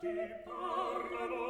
ti parlano